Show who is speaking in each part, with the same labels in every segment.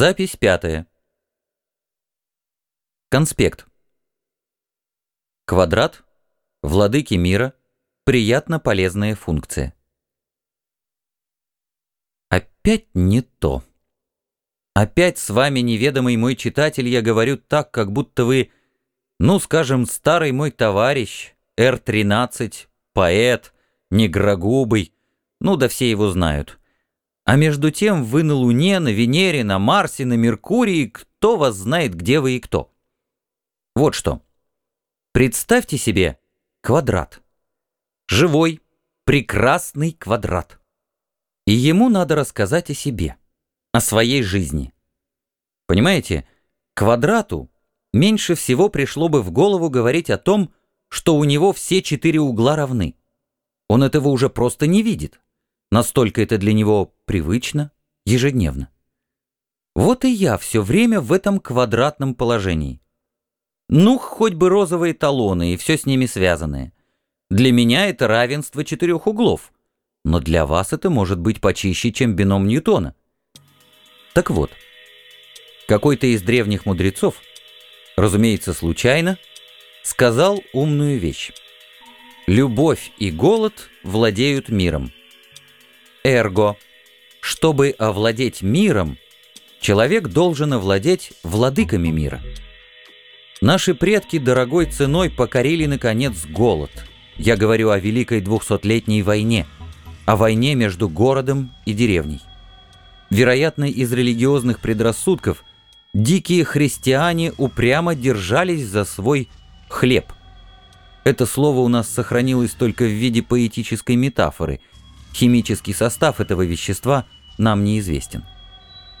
Speaker 1: Запись пятая. Конспект. Квадрат, владыки мира, приятно полезная функция. Опять не то. Опять с вами, неведомый мой читатель, я говорю так, как будто вы, ну, скажем, старый мой товарищ, Р-13, поэт, негрогубый, ну да все его знают. А между тем вы на Луне, на Венере, на Марсе, на Меркурии, кто вас знает, где вы и кто. Вот что. Представьте себе квадрат. Живой, прекрасный квадрат. И ему надо рассказать о себе, о своей жизни. Понимаете, квадрату меньше всего пришло бы в голову говорить о том, что у него все четыре угла равны. Он этого уже просто не видит. Настолько это для него привычно, ежедневно. Вот и я все время в этом квадратном положении. Ну, хоть бы розовые талоны и все с ними связанное. Для меня это равенство четырех углов, но для вас это может быть почище, чем бином Ньютона. Так вот, какой-то из древних мудрецов, разумеется, случайно, сказал умную вещь. Любовь и голод владеют миром. Эрго. Чтобы овладеть миром, человек должен овладеть владыками мира. Наши предки дорогой ценой покорили, наконец, голод. Я говорю о Великой двухсотлетней войне, о войне между городом и деревней. Вероятно, из религиозных предрассудков дикие христиане упрямо держались за свой хлеб. Это слово у нас сохранилось только в виде поэтической метафоры – Химический состав этого вещества нам неизвестен.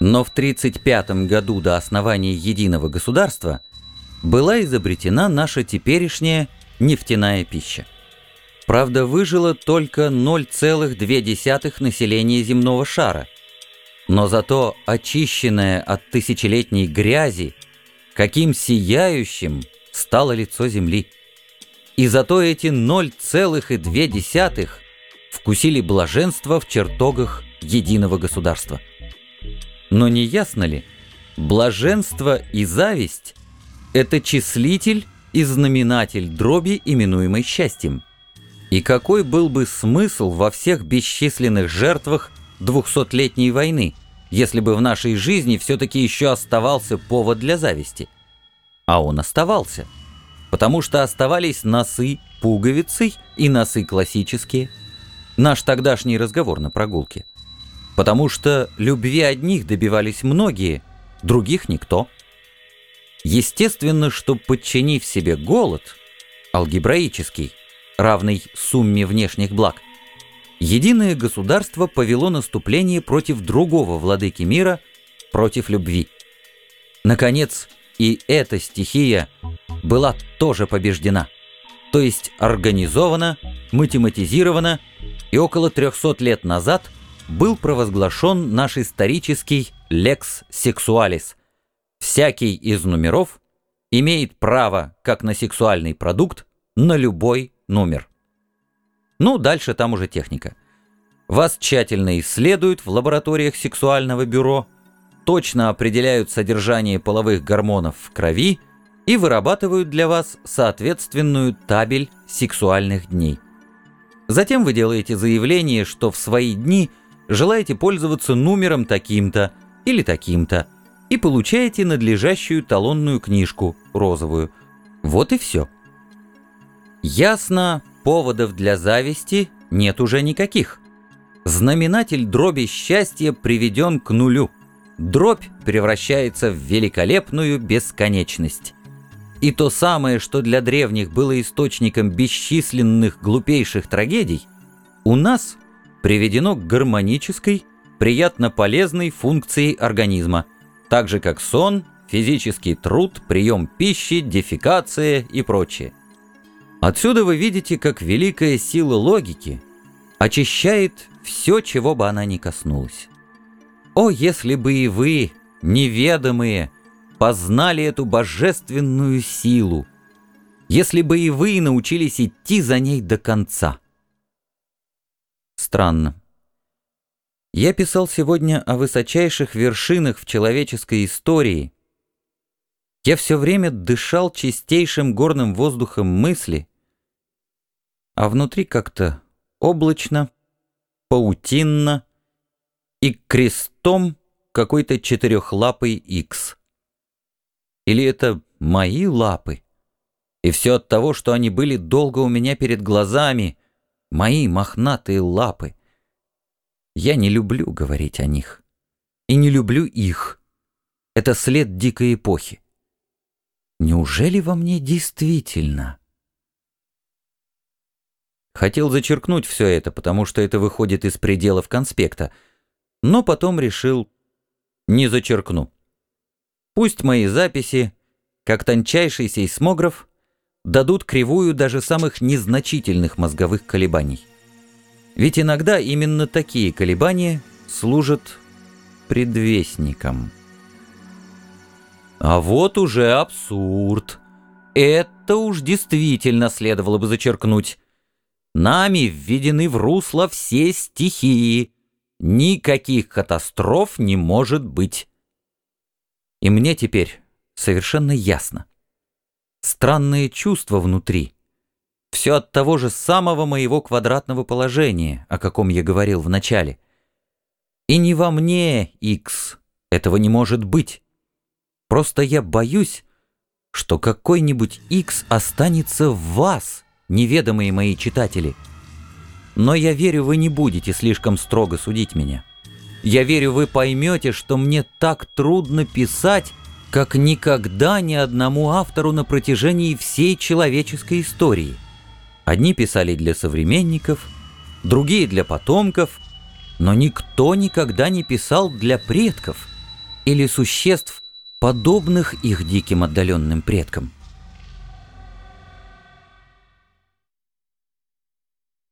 Speaker 1: Но в 1935 году до основания единого государства была изобретена наша теперешняя нефтяная пища. Правда, выжило только 0,2 населения земного шара. Но зато очищенное от тысячелетней грязи, каким сияющим стало лицо Земли. И зато эти 0,2 вкусили блаженство в чертогах единого государства. Но не ясно ли, блаженство и зависть – это числитель и знаменатель дроби, именуемой счастьем. И какой был бы смысл во всех бесчисленных жертвах двухсотлетней войны, если бы в нашей жизни все-таки еще оставался повод для зависти? А он оставался, потому что оставались носы пуговицей и носы классические – наш тогдашний разговор на прогулке. Потому что любви одних добивались многие, других никто. Естественно, что подчинив себе голод, алгебраический, равный сумме внешних благ, единое государство повело наступление против другого владыки мира, против любви. Наконец, и эта стихия была тоже побеждена, то есть организована, математизирована и около 300 лет назад был провозглашен наш исторический «лекс сексуалис». Всякий из номеров имеет право, как на сексуальный продукт, на любой номер. Ну, дальше там уже техника. Вас тщательно исследуют в лабораториях сексуального бюро, точно определяют содержание половых гормонов в крови и вырабатывают для вас соответственную табель сексуальных дней. Затем вы делаете заявление, что в свои дни желаете пользоваться номером таким-то или таким-то, и получаете надлежащую талонную книжку, розовую. Вот и все. Ясно, поводов для зависти нет уже никаких. Знаменатель дроби счастья приведен к нулю. Дробь превращается в великолепную бесконечность. И то самое, что для древних было источником бесчисленных глупейших трагедий, у нас приведено к гармонической, приятно полезной функции организма, так же как сон, физический труд, прием пищи, дефекация и прочее. Отсюда вы видите, как великая сила логики очищает все, чего бы она ни коснулась. О, если бы и вы, неведомые, познали эту божественную силу, если бы и вы научились идти за ней до конца. Странно. Я писал сегодня о высочайших вершинах в человеческой истории. Я все время дышал чистейшим горным воздухом мысли, а внутри как-то облачно, паутинно и крестом какой-то четырехлапый икс. Или это мои лапы? И все от того, что они были долго у меня перед глазами, мои мохнатые лапы. Я не люблю говорить о них. И не люблю их. Это след дикой эпохи. Неужели во мне действительно? Хотел зачеркнуть все это, потому что это выходит из пределов конспекта, но потом решил не зачеркну. Пусть мои записи, как тончайший сейсмограф, дадут кривую даже самых незначительных мозговых колебаний. Ведь иногда именно такие колебания служат предвестником. А вот уже абсурд. Это уж действительно следовало бы зачеркнуть. Нами введены в русло все стихии. Никаких катастроф не может быть. И мне теперь совершенно ясно. Странное чувство внутри. Все от того же самого моего квадратного положения, о каком я говорил в начале. И не во мне, X, этого не может быть. Просто я боюсь, что какой-нибудь X останется в вас, неведомые мои читатели. Но я верю, вы не будете слишком строго судить меня. Я верю, вы поймете, что мне так трудно писать, как никогда ни одному автору на протяжении всей человеческой истории. Одни писали для современников, другие для потомков, но никто никогда не писал для предков или существ, подобных их диким отдаленным предкам.